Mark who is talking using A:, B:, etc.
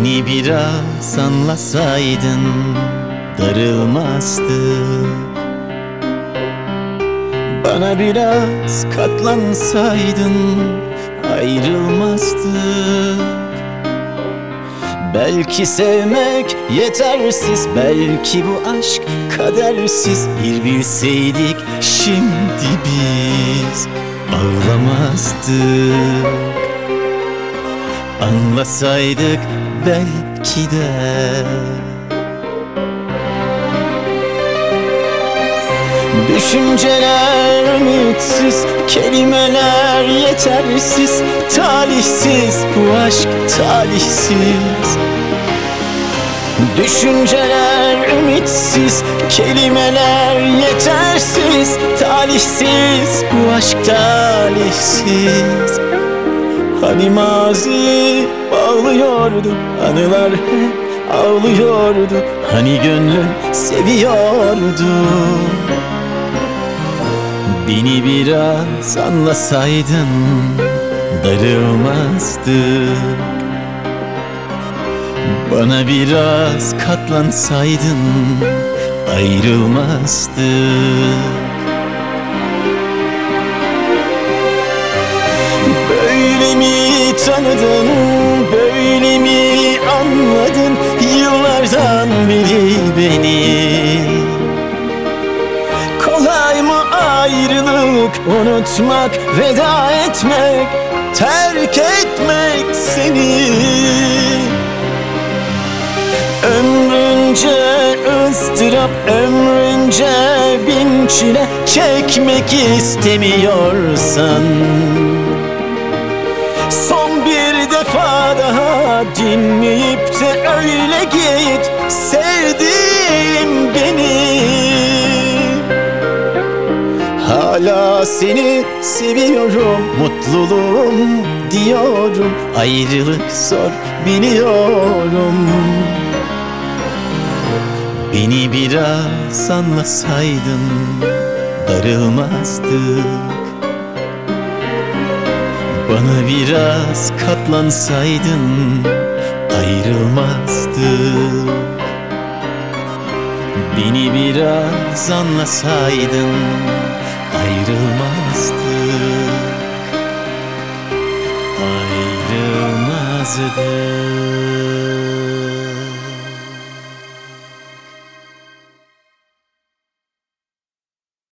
A: biraz anlasaydın darılmazdık Bana biraz katlansaydın ayrılmazdık Belki sevmek yetersiz Belki bu aşk kadersiz. Bir bilseydik şimdi biz Ağlamazdık Anlasaydık belki de. Düşünceler ümitsiz, kelimeler yetersiz Talihsiz bu aşk talihsiz. Düşünceler ümitsiz, kelimeler yetersiz Talihsiz bu aşk talihsiz Hani mazi bağlıyordu anılar hep ağlıyordu Hani gönlün seviyordu. Beni biraz anlasaydın darılmazdık Bana biraz katlansaydın ayrılmazdık tanıdın, böyle mi anladın? Yıllardan beri beni. Kolay mı ayrılık unutmak, veda etmek Terk etmek seni? Ömrünce ıstırap, ömrünce bin çile Çekmek istemiyorsan daha dinleyip de öyle git Sevdiğim beni. Hala seni seviyorum Mutluluğum diyorum Ayrılık zor biliyorum. Beni biraz anlasaydın Darılmazdık. Bana biraz katlansaydın Ayrılmazdık Beni biraz anlasaydın Ayrılmazdık. Ayrılmazdık